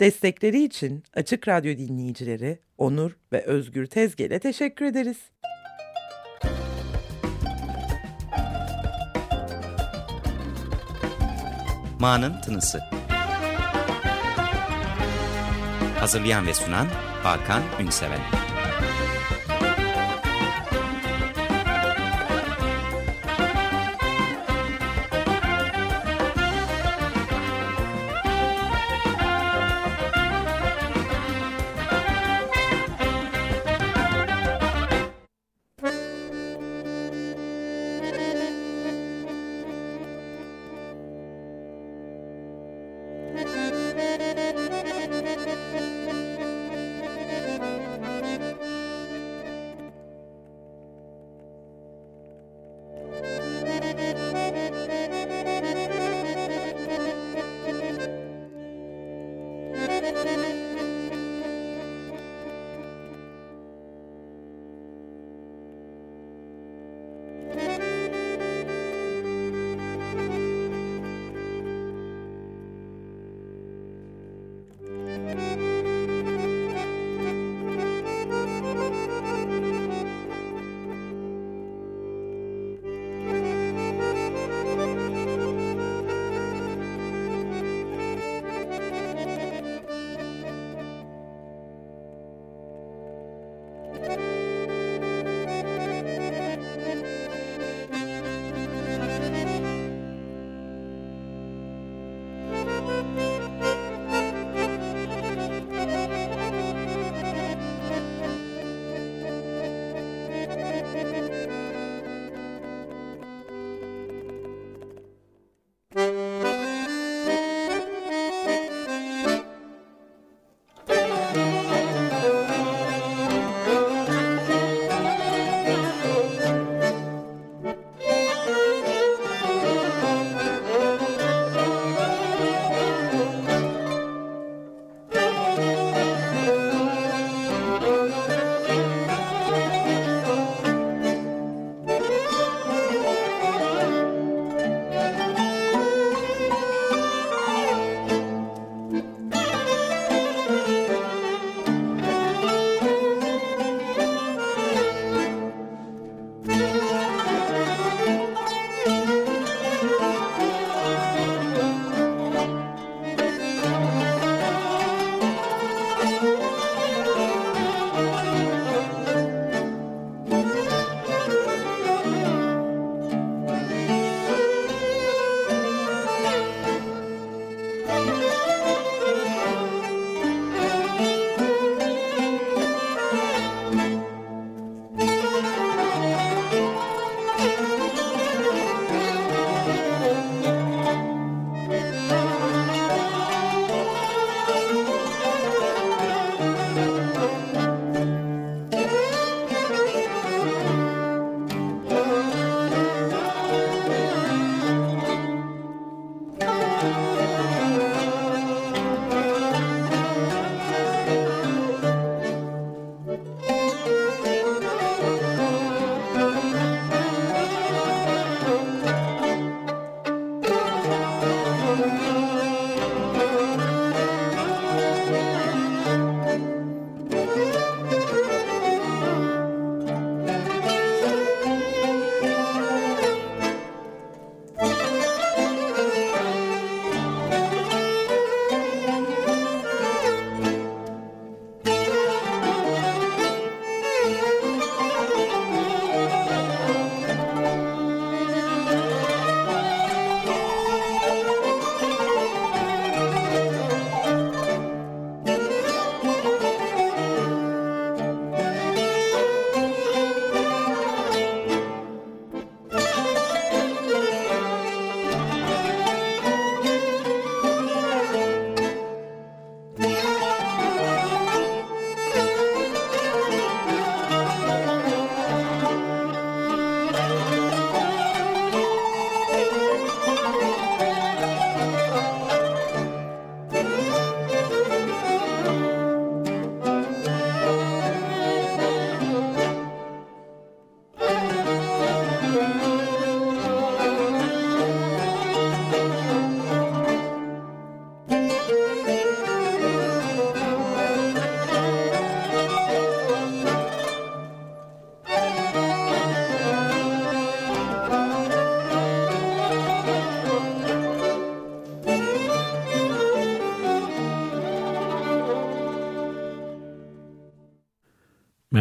Destekleri için Açık Radyo dinleyicileri Onur ve Özgür Tezgel'e teşekkür ederiz. Ma'nın Tınısı Hazırlayan ve sunan Hakan Ünseven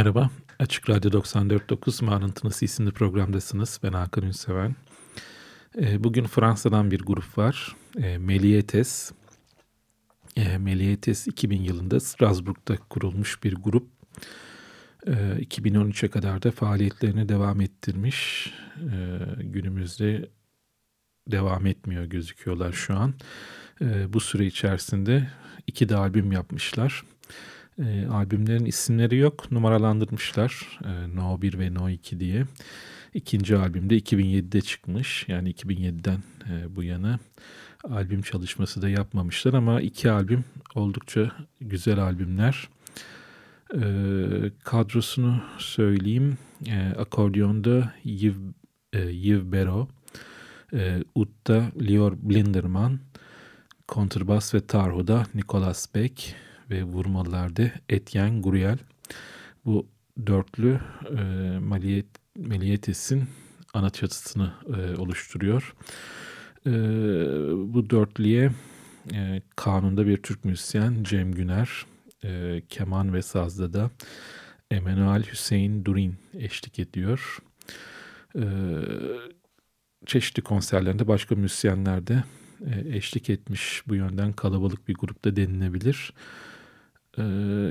Merhaba, Açık Radyo 94.9 Mağrıntınız isimli programdasınız. Ben Hakan Ünseven. Ee, bugün Fransa'dan bir grup var, e, Melietes. E, Melietes 2000 yılında Strasbourg'da kurulmuş bir grup. 2013'e kadar da faaliyetlerini devam ettirmiş. Günümüzde devam etmiyor gözüküyorlar şu an. Bu süre içerisinde iki de albüm yapmışlar. E, albümlerin isimleri yok. Numaralandırmışlar. E, No 1 ve No 2 diye. İkinci albümde 2007'de çıkmış. Yani 2007'den e, bu yana albüm çalışması da yapmamışlar ama iki albüm oldukça güzel albümler. E, kadrosunu söyleyeyim. E, akordiyonda Yves, e, Yves Bero, e, Utta Lior Blinderman, kontrbas ve tarhoda Nicolas Beck, ve vurmalarda Etienne Guriel. Bu dörtlü e, Maliyet, Meliyetes'in ana çatısını e, oluşturuyor. E, bu dörtlüye e, kanunda bir Türk müzisyen Cem Güner, e, keman ve sazda da Emanuel Hüseyin Durin eşlik ediyor. E, çeşitli konserlerinde başka müzisyenler de e, eşlik etmiş bu yönden kalabalık bir grupta denilebilir. E,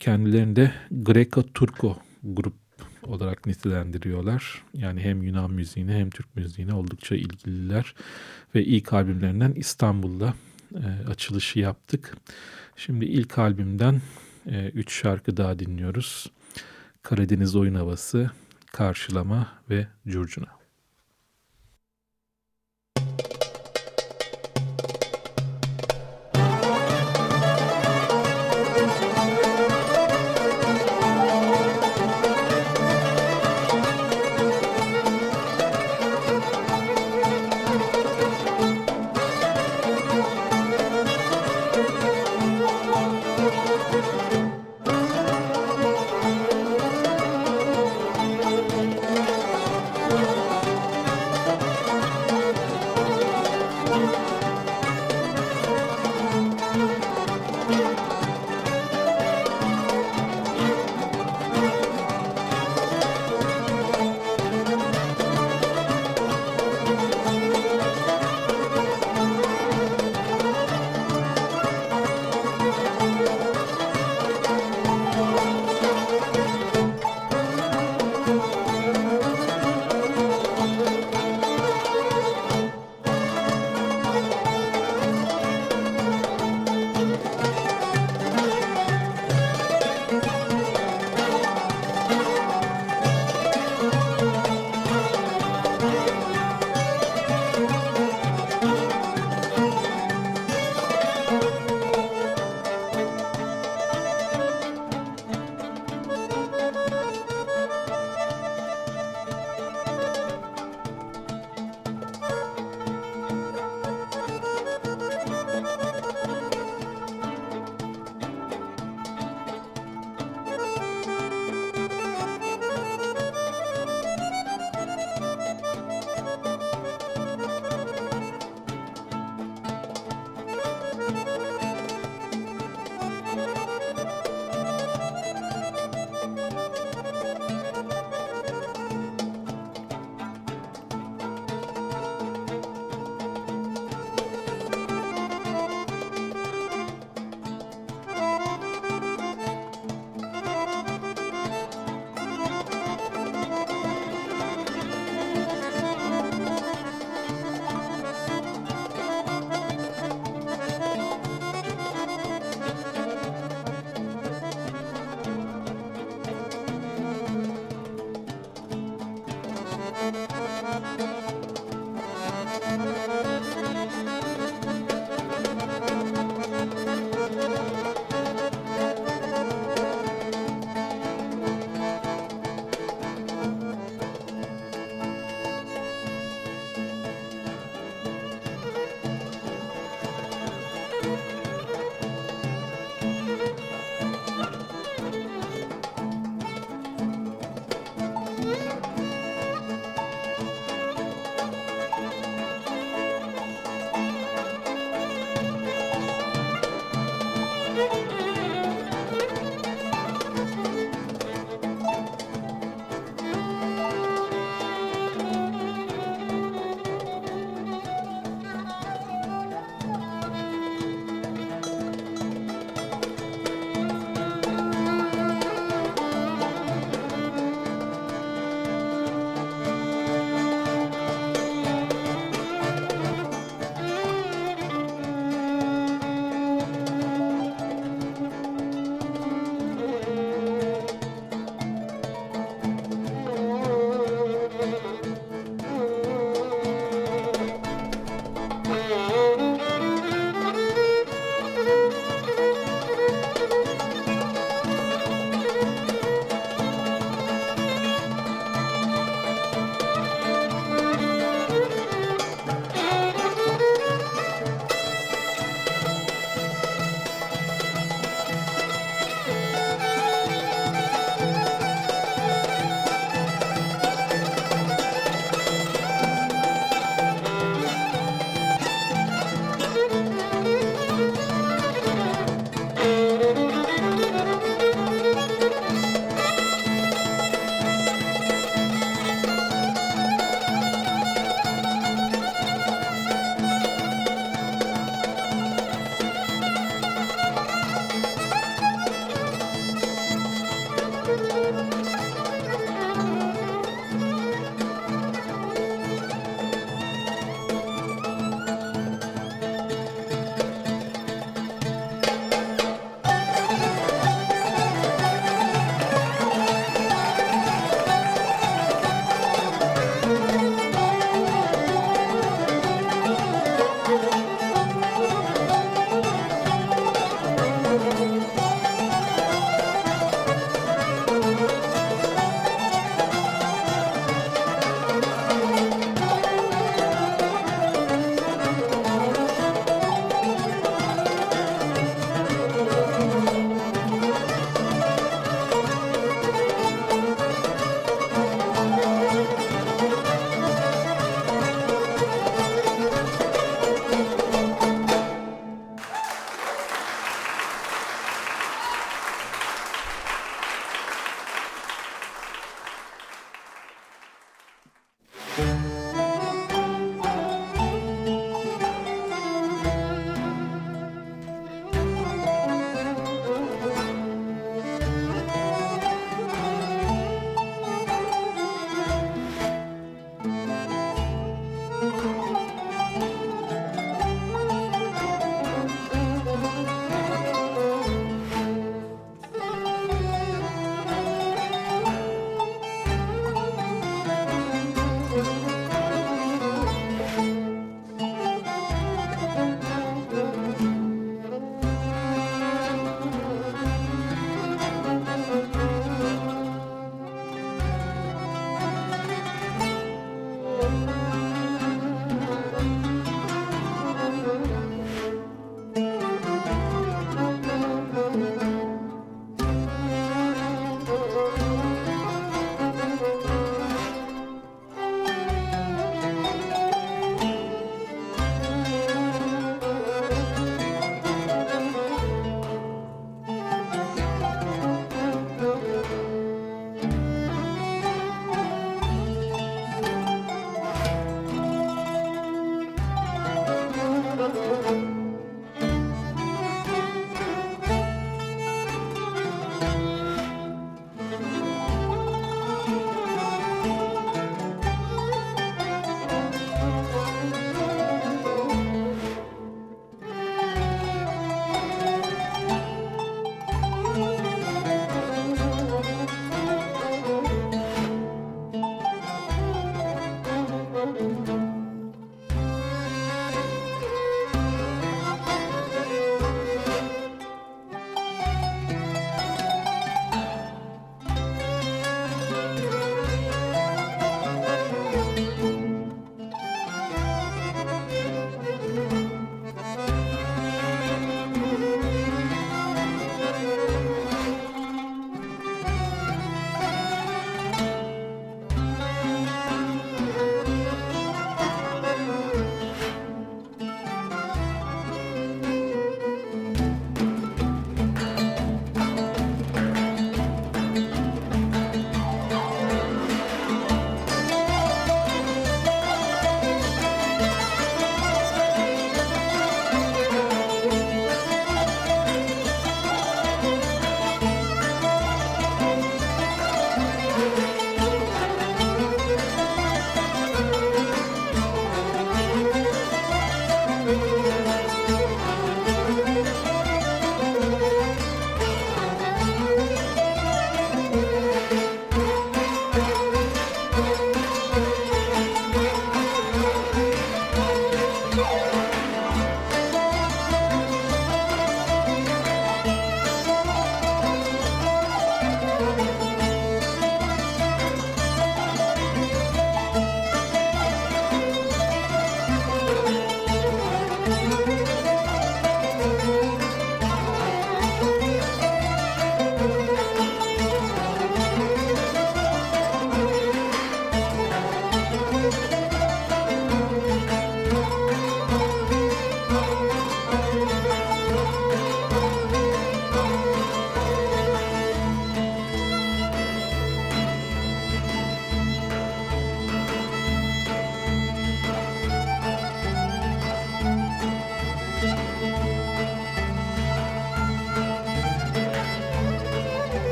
kendilerini de Greco-Turco grup olarak nitelendiriyorlar. Yani hem Yunan müziğine hem Türk müziğine oldukça ilgililer. Ve ilk albümlerinden İstanbul'da e, açılışı yaptık. Şimdi ilk albümden e, üç şarkı daha dinliyoruz. Karadeniz Oyun Havası, Karşılama ve Curcuna.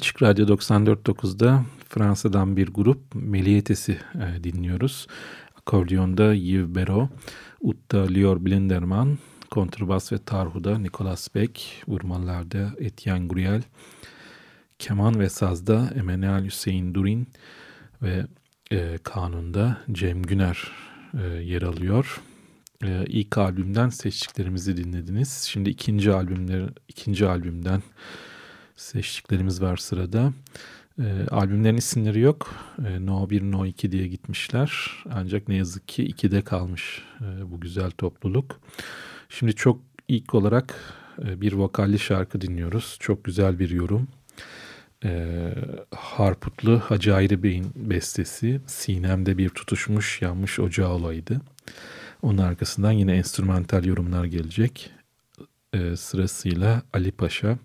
Açık Radyo 94.9'da Fransa'dan bir grup Melietes'i e, dinliyoruz. Akordiyonda Yves Bero, Utta Lior Blinderman, kontrbas ve tarhuda Nicolas Beck, vurmalarda Etienne Guriel, keman ve sazda Emmanuel Hüseyin Durin ve e, kanunda Cem Güner e, yer alıyor. E, ilk albümden seçtiklerimizi dinlediniz. Şimdi ikinci albümler ikinci albümden seçtiklerimiz var sırada. E, albümlerin isimleri yok. E, no 1, No 2 diye gitmişler. Ancak ne yazık ki 2'de kalmış e, bu güzel topluluk. Şimdi çok ilk olarak e, bir vokalli şarkı dinliyoruz. Çok güzel bir yorum. E, Harputlu Hacı Ayrı Bey'in bestesi. Sinemde bir tutuşmuş yanmış ocağı olaydı. Onun arkasından yine enstrümantal yorumlar gelecek. E, sırasıyla Ali Paşa,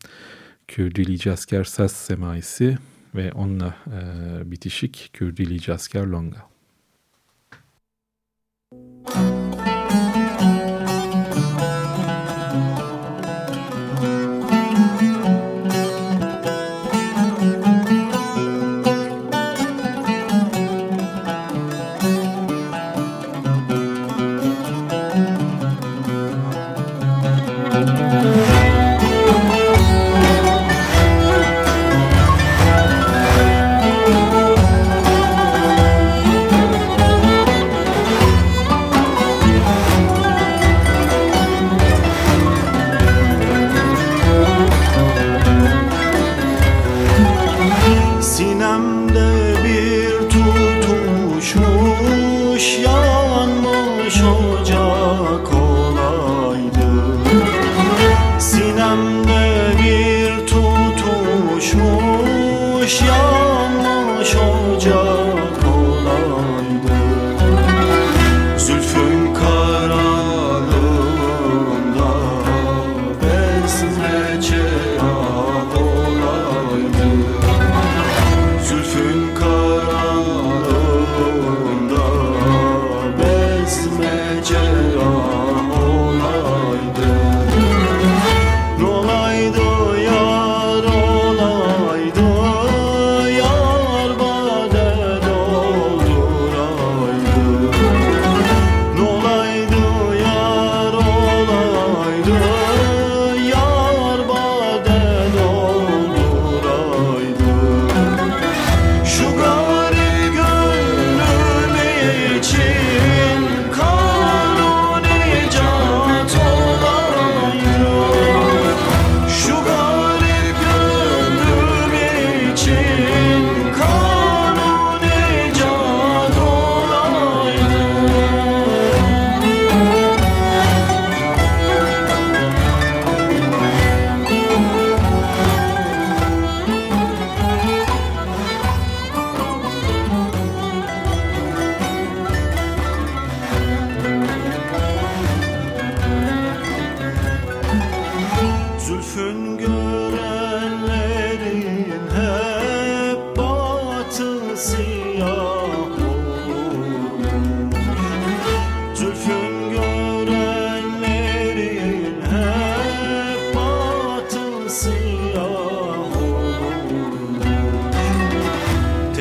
Kürdili Casker Saz Semaisi ve onunla e, bitişik Kürdili Casker Longa.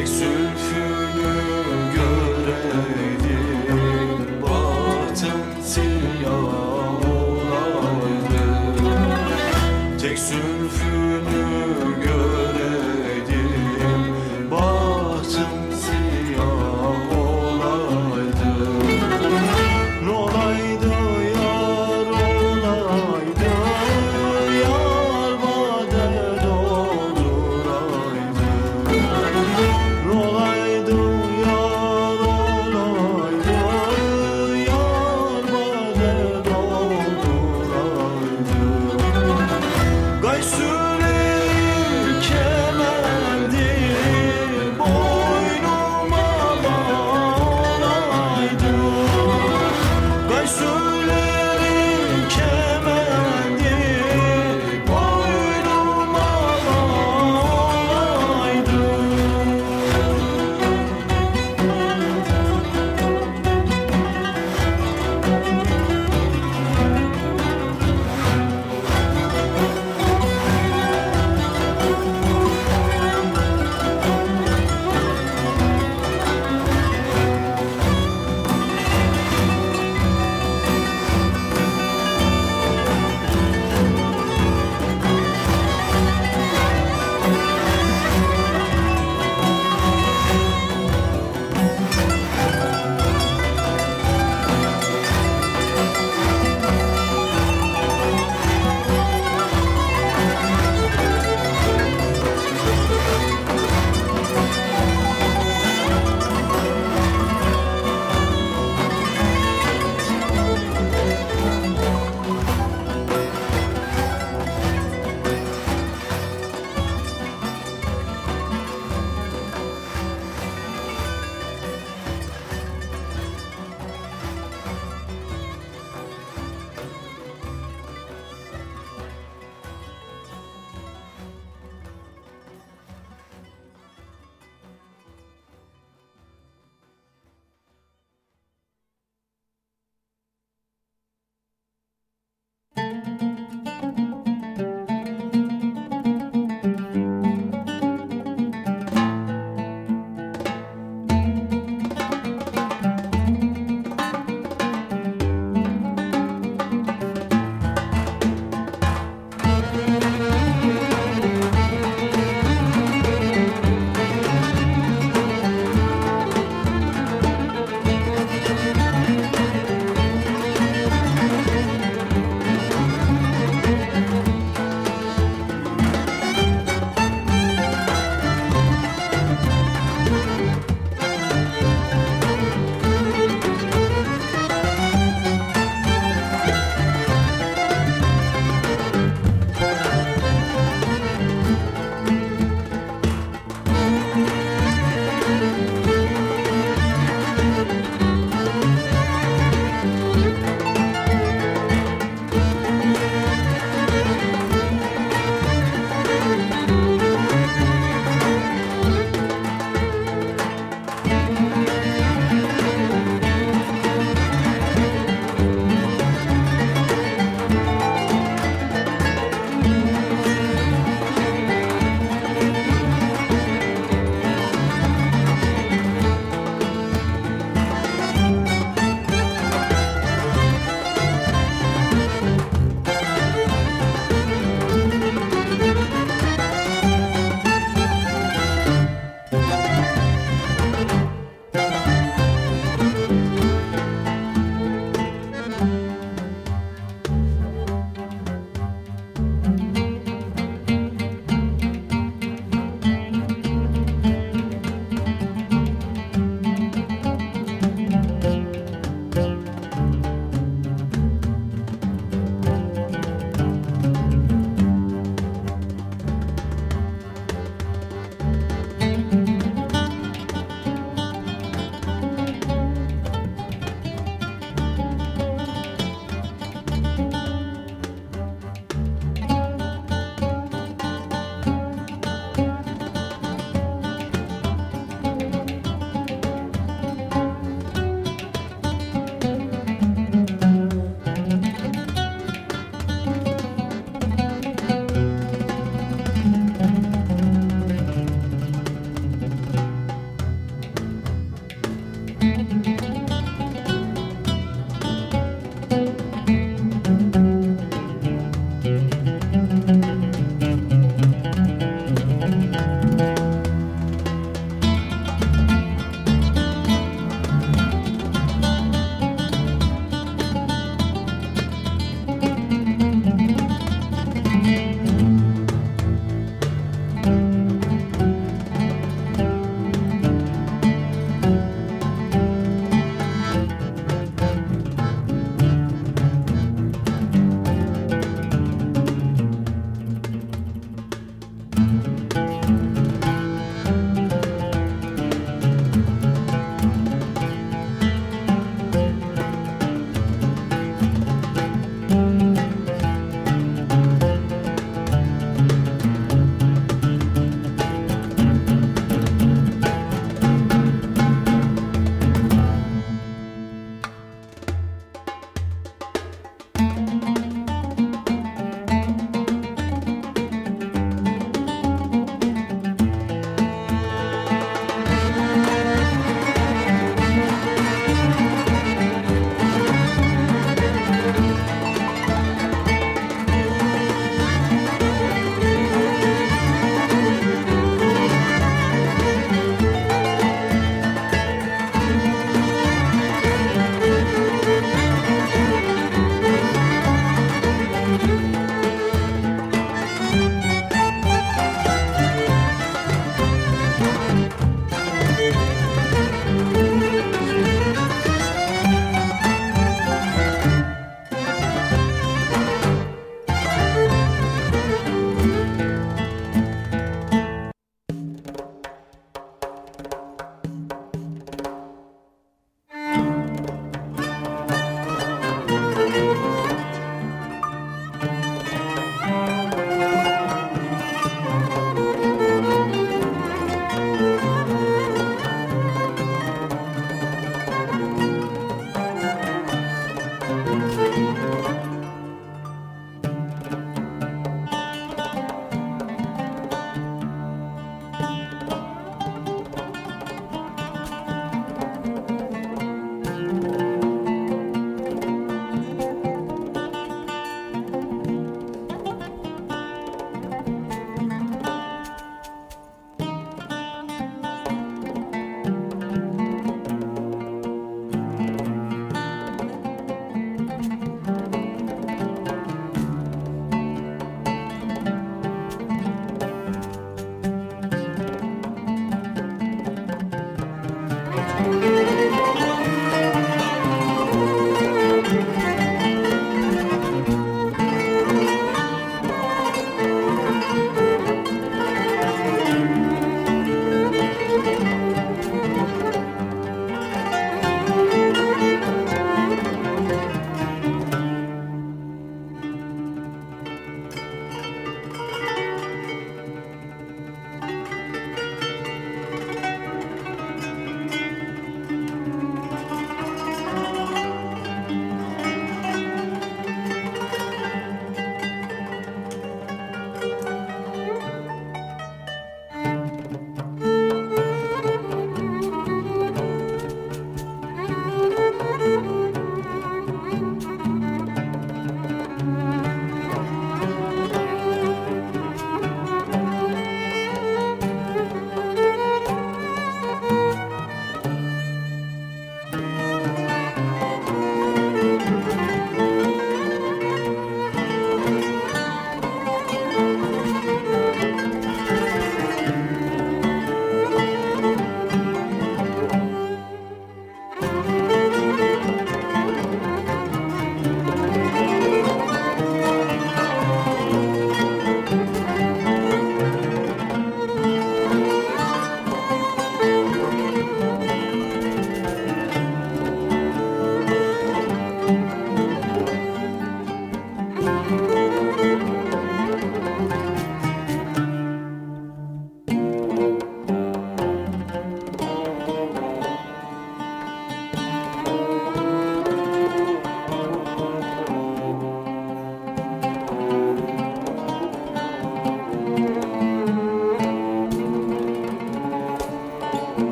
Tek sür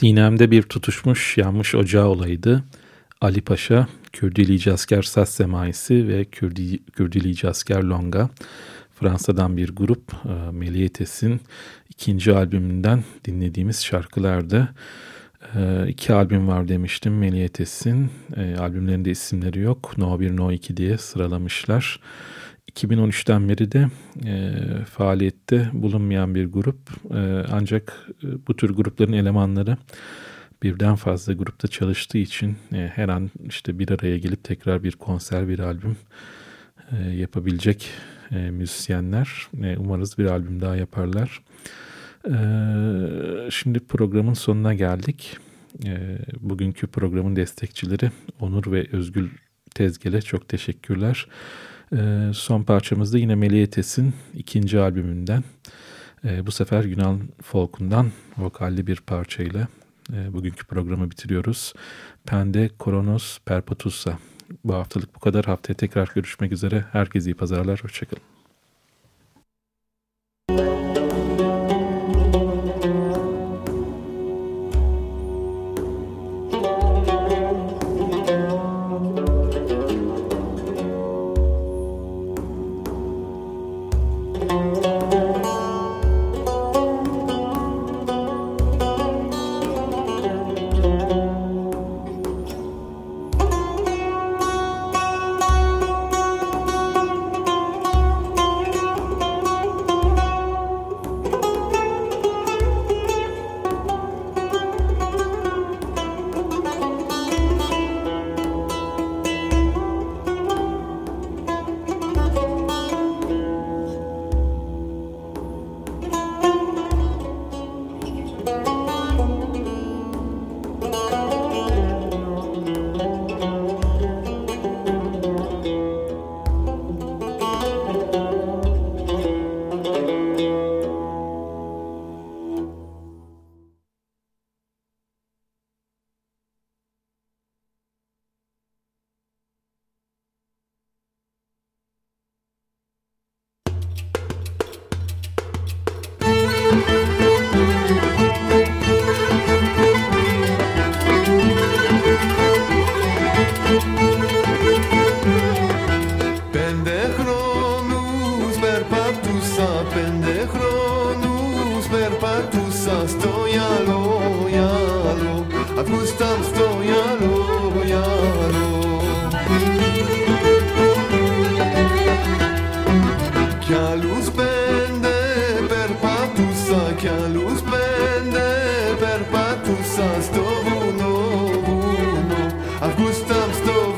Sinemde bir tutuşmuş yanmış ocağı olaydı. Ali Paşa, Kürdilici Asker Saz Semaisi ve Kürdi, Kürdilici Asker Longa. Fransa'dan bir grup e, Melietes'in ikinci albümünden dinlediğimiz şarkılardı. E, iki albüm var demiştim Melietes'in. E, albümlerinde isimleri yok. No 1 No 2 diye sıralamışlar. 2013'ten beri de e, faaliyette bulunmayan bir grup. E, ancak e, bu tür grupların elemanları birden fazla grupta çalıştığı için e, her an işte bir araya gelip tekrar bir konser, bir albüm e, yapabilecek e, müzisyenler. E, umarız bir albüm daha yaparlar. E, şimdi programın sonuna geldik. E, bugünkü programın destekçileri Onur ve Özgül Tezgel'e çok teşekkürler. E, son parçamızda yine Meliyetes'in ikinci albümünden. E, bu sefer Yunan folkundan vokalli bir parçayla e, bugünkü programı bitiriyoruz. Pende Koronos Perpetusa. Bu haftalık bu kadar. Haftaya tekrar görüşmek üzere. Herkese iyi pazarlar. Hoşçakalın. comes through.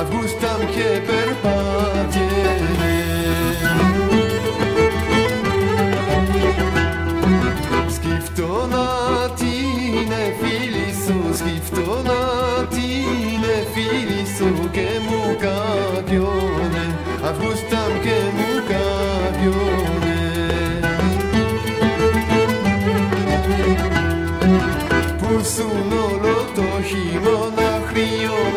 Αυγούστα και περπάτιενε Σκυφτώνα την φίλη σου, σκυφτώνα την φίλη και μου κάποιονε Αυγούστα και μου κάποιονε Που σου όλο το χειμώνα χρειώνε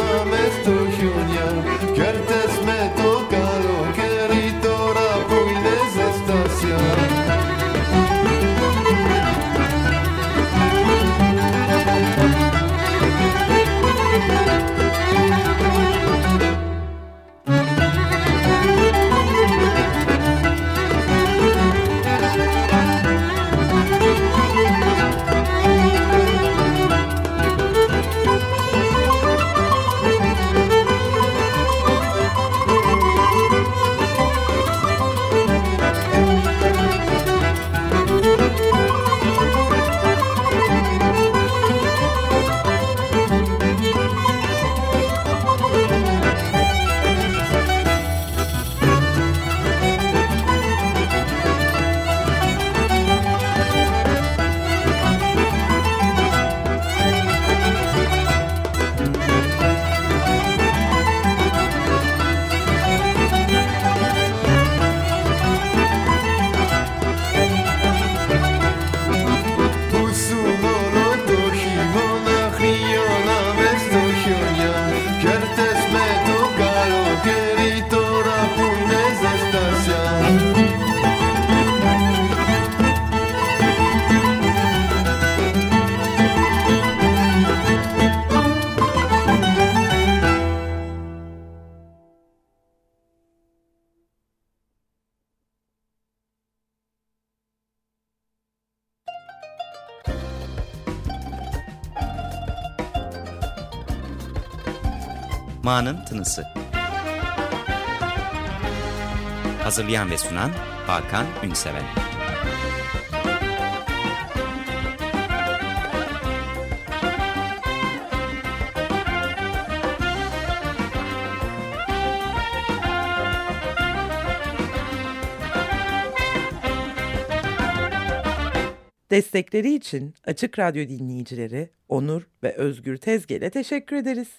Ma'nın Tınısı. Hazırlayan ve sunan Hakan Ünseven. Destekleri için Açık Radyo dinleyicileri Onur ve Özgür Tezgel'e teşekkür ederiz.